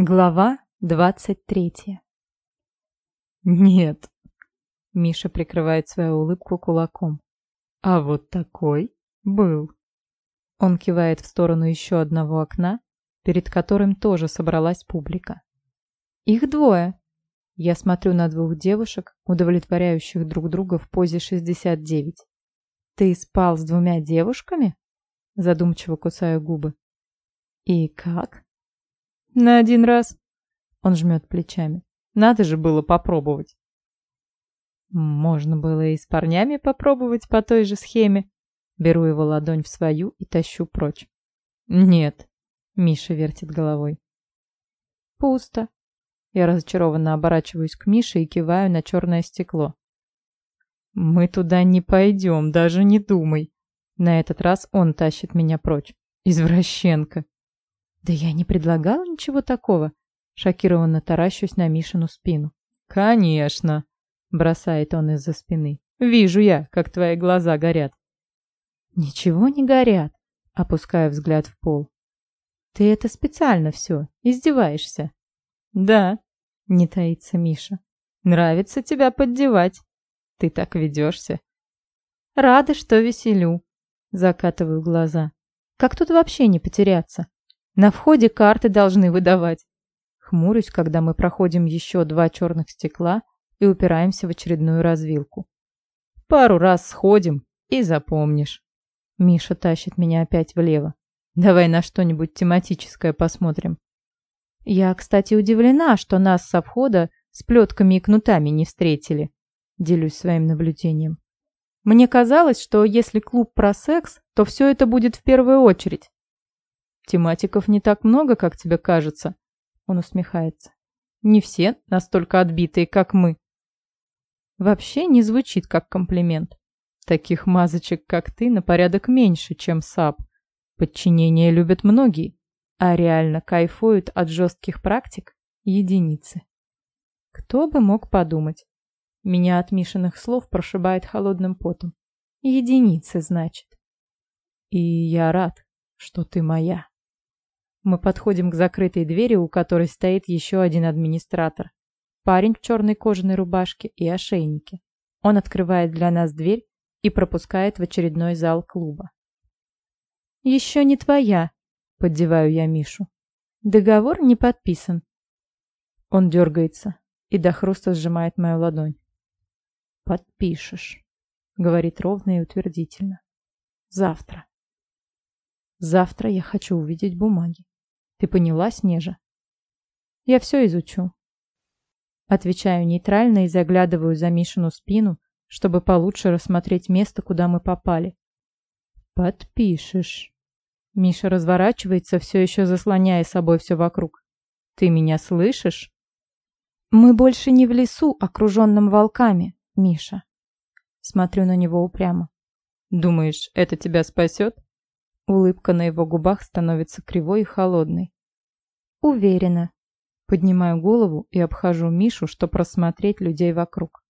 Глава двадцать третья. Нет. Миша прикрывает свою улыбку кулаком. А вот такой был. Он кивает в сторону еще одного окна, перед которым тоже собралась публика. Их двое. Я смотрю на двух девушек, удовлетворяющих друг друга в позе 69. Ты спал с двумя девушками? Задумчиво кусаю губы. И как? На один раз. Он жмет плечами. Надо же было попробовать. Можно было и с парнями попробовать по той же схеме. Беру его ладонь в свою и тащу прочь. Нет. Миша вертит головой. Пусто. Я разочарованно оборачиваюсь к Мише и киваю на черное стекло. Мы туда не пойдем, даже не думай. На этот раз он тащит меня прочь. Извращенка. «Да я не предлагала ничего такого», — шокированно таращусь на Мишину спину. «Конечно», — бросает он из-за спины. «Вижу я, как твои глаза горят». «Ничего не горят», — опуская взгляд в пол. «Ты это специально все, издеваешься». «Да», — не таится Миша. «Нравится тебя поддевать. Ты так ведешься». «Рада, что веселю», — закатываю глаза. «Как тут вообще не потеряться?» На входе карты должны выдавать. Хмурюсь, когда мы проходим еще два черных стекла и упираемся в очередную развилку. Пару раз сходим и запомнишь. Миша тащит меня опять влево. Давай на что-нибудь тематическое посмотрим. Я, кстати, удивлена, что нас со входа с плетками и кнутами не встретили. Делюсь своим наблюдением. Мне казалось, что если клуб про секс, то все это будет в первую очередь. Тематиков не так много, как тебе кажется. Он усмехается. Не все настолько отбитые, как мы. Вообще не звучит как комплимент. Таких мазочек, как ты, на порядок меньше, чем саб. Подчинение любят многие, а реально кайфуют от жестких практик единицы. Кто бы мог подумать? Меня от Мишиных слов прошибает холодным потом. Единицы, значит. И я рад, что ты моя. Мы подходим к закрытой двери, у которой стоит еще один администратор. Парень в черной кожаной рубашке и ошейнике. Он открывает для нас дверь и пропускает в очередной зал клуба. «Еще не твоя», — поддеваю я Мишу. «Договор не подписан». Он дергается и до хруста сжимает мою ладонь. «Подпишешь», — говорит ровно и утвердительно. «Завтра». Завтра я хочу увидеть бумаги. Ты поняла, Снежа? Я все изучу. Отвечаю нейтрально и заглядываю за Мишину спину, чтобы получше рассмотреть место, куда мы попали. Подпишешь. Миша разворачивается, все еще заслоняя собой все вокруг. Ты меня слышишь? Мы больше не в лесу, окруженном волками, Миша. Смотрю на него упрямо. Думаешь, это тебя спасет? Улыбка на его губах становится кривой и холодной. Уверена. Поднимаю голову и обхожу Мишу, чтобы просмотреть людей вокруг.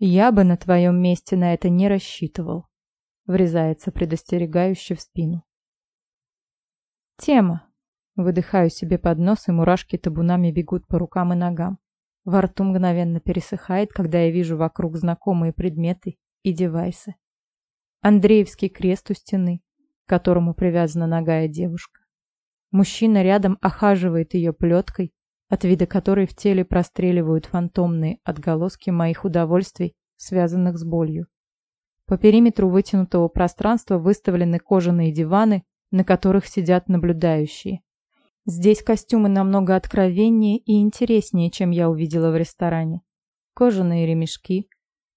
Я бы на твоем месте на это не рассчитывал. Врезается предостерегающе в спину. Тема. Выдыхаю себе под нос, и мурашки табунами бегут по рукам и ногам. Во рту мгновенно пересыхает, когда я вижу вокруг знакомые предметы и девайсы. Андреевский крест у стены, к которому привязана ногая девушка. Мужчина рядом охаживает ее плеткой, от вида которой в теле простреливают фантомные отголоски моих удовольствий, связанных с болью. По периметру вытянутого пространства выставлены кожаные диваны, на которых сидят наблюдающие. Здесь костюмы намного откровеннее и интереснее, чем я увидела в ресторане. Кожаные ремешки,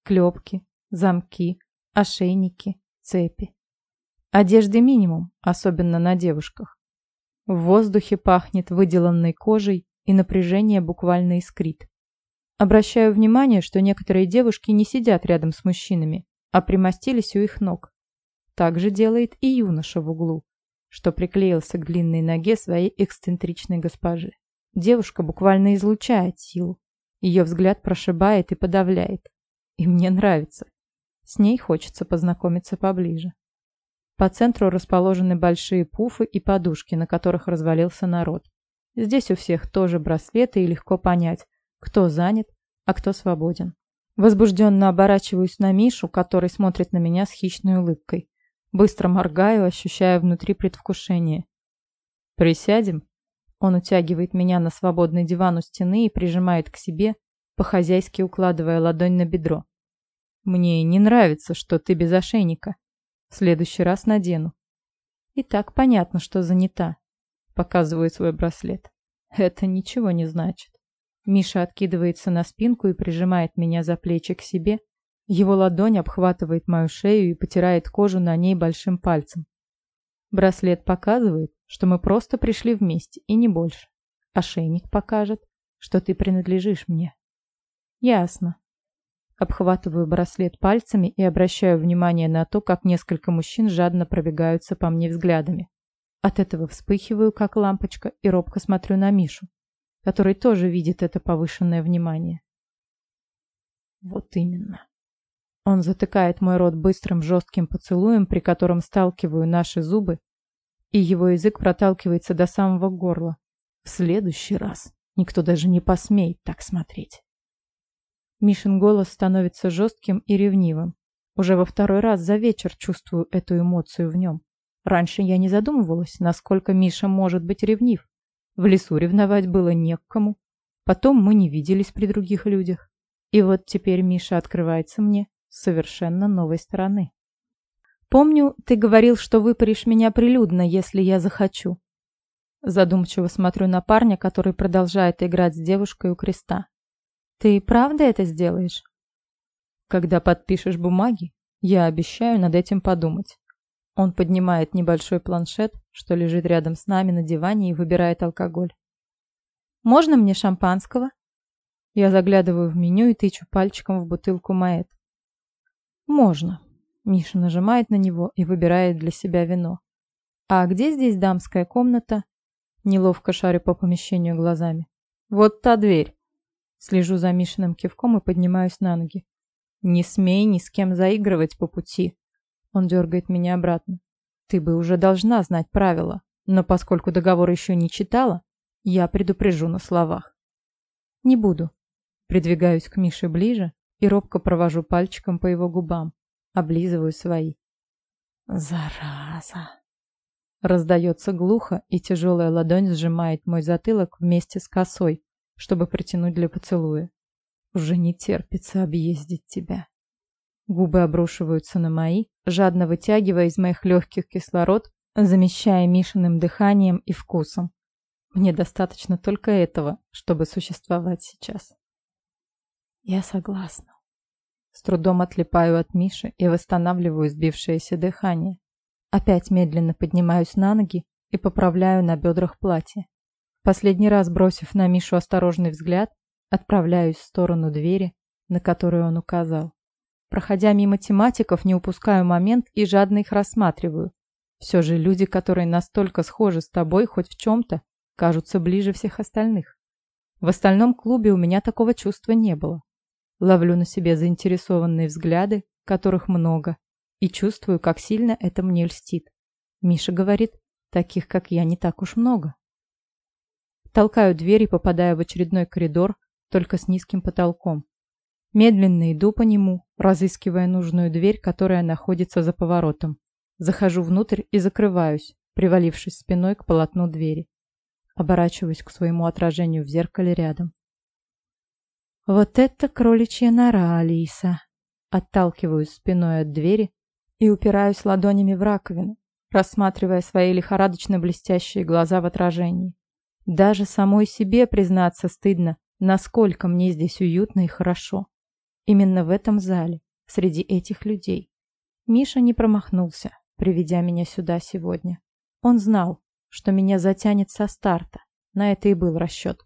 клепки, замки, ошейники, цепи. Одежды минимум, особенно на девушках. В воздухе пахнет выделанной кожей, и напряжение буквально искрит. Обращаю внимание, что некоторые девушки не сидят рядом с мужчинами, а примостились у их ног. Так же делает и юноша в углу, что приклеился к длинной ноге своей эксцентричной госпожи. Девушка буквально излучает силу. Ее взгляд прошибает и подавляет. И мне нравится. С ней хочется познакомиться поближе. По центру расположены большие пуфы и подушки, на которых развалился народ. Здесь у всех тоже браслеты и легко понять, кто занят, а кто свободен. Возбужденно оборачиваюсь на Мишу, который смотрит на меня с хищной улыбкой. Быстро моргаю, ощущая внутри предвкушение. «Присядем?» Он утягивает меня на свободный диван у стены и прижимает к себе, по-хозяйски укладывая ладонь на бедро. «Мне не нравится, что ты без ошейника. Следующий раз надену». И так понятно, что занята. Показываю свой браслет. Это ничего не значит. Миша откидывается на спинку и прижимает меня за плечи к себе. Его ладонь обхватывает мою шею и потирает кожу на ней большим пальцем. Браслет показывает, что мы просто пришли вместе и не больше. Ошейник покажет, что ты принадлежишь мне. Ясно. Обхватываю браслет пальцами и обращаю внимание на то, как несколько мужчин жадно пробегаются по мне взглядами. От этого вспыхиваю, как лампочка, и робко смотрю на Мишу, который тоже видит это повышенное внимание. Вот именно. Он затыкает мой рот быстрым жестким поцелуем, при котором сталкиваю наши зубы, и его язык проталкивается до самого горла. В следующий раз никто даже не посмеет так смотреть. Мишин голос становится жестким и ревнивым. Уже во второй раз за вечер чувствую эту эмоцию в нем. Раньше я не задумывалась, насколько Миша может быть ревнив. В лесу ревновать было не к кому. Потом мы не виделись при других людях. И вот теперь Миша открывается мне с совершенно новой стороны. «Помню, ты говорил, что выпаришь меня прилюдно, если я захочу». Задумчиво смотрю на парня, который продолжает играть с девушкой у креста. Ты правда это сделаешь? Когда подпишешь бумаги, я обещаю над этим подумать. Он поднимает небольшой планшет, что лежит рядом с нами на диване и выбирает алкоголь. Можно мне шампанского? Я заглядываю в меню и тычу пальчиком в бутылку Маэт. Можно. Миша нажимает на него и выбирает для себя вино. А где здесь дамская комната? Неловко шарю по помещению глазами. Вот та дверь. Слежу за Мишиным кивком и поднимаюсь на ноги. «Не смей ни с кем заигрывать по пути!» Он дергает меня обратно. «Ты бы уже должна знать правила, но поскольку договор еще не читала, я предупрежу на словах». «Не буду». Придвигаюсь к Мише ближе и робко провожу пальчиком по его губам, облизываю свои. «Зараза!» Раздается глухо, и тяжелая ладонь сжимает мой затылок вместе с косой, чтобы притянуть для поцелуя. Уже не терпится объездить тебя. Губы обрушиваются на мои, жадно вытягивая из моих легких кислород, замещая Мишиным дыханием и вкусом. Мне достаточно только этого, чтобы существовать сейчас. Я согласна. С трудом отлипаю от Миши и восстанавливаю сбившееся дыхание. Опять медленно поднимаюсь на ноги и поправляю на бедрах платье. Последний раз бросив на Мишу осторожный взгляд, отправляюсь в сторону двери, на которую он указал. Проходя мимо тематиков, не упускаю момент и жадно их рассматриваю. Все же люди, которые настолько схожи с тобой хоть в чем-то, кажутся ближе всех остальных. В остальном клубе у меня такого чувства не было. Ловлю на себе заинтересованные взгляды, которых много, и чувствую, как сильно это мне льстит. Миша говорит, таких, как я, не так уж много. Толкаю дверь и попадаю в очередной коридор, только с низким потолком. Медленно иду по нему, разыскивая нужную дверь, которая находится за поворотом. Захожу внутрь и закрываюсь, привалившись спиной к полотну двери. Оборачиваюсь к своему отражению в зеркале рядом. Вот это кроличья нора, Алиса. Отталкиваюсь спиной от двери и упираюсь ладонями в раковину, рассматривая свои лихорадочно блестящие глаза в отражении. Даже самой себе признаться стыдно, насколько мне здесь уютно и хорошо. Именно в этом зале, среди этих людей. Миша не промахнулся, приведя меня сюда сегодня. Он знал, что меня затянет со старта. На это и был расчет.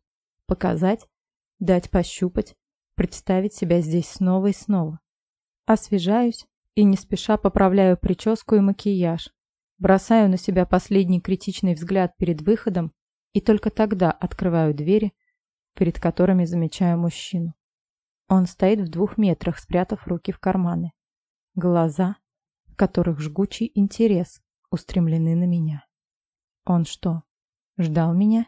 Показать, дать пощупать, представить себя здесь снова и снова. Освежаюсь и не спеша поправляю прическу и макияж. Бросаю на себя последний критичный взгляд перед выходом и только тогда открываю двери, перед которыми замечаю мужчину. Он стоит в двух метрах, спрятав руки в карманы. Глаза, в которых жгучий интерес, устремлены на меня. Он что, ждал меня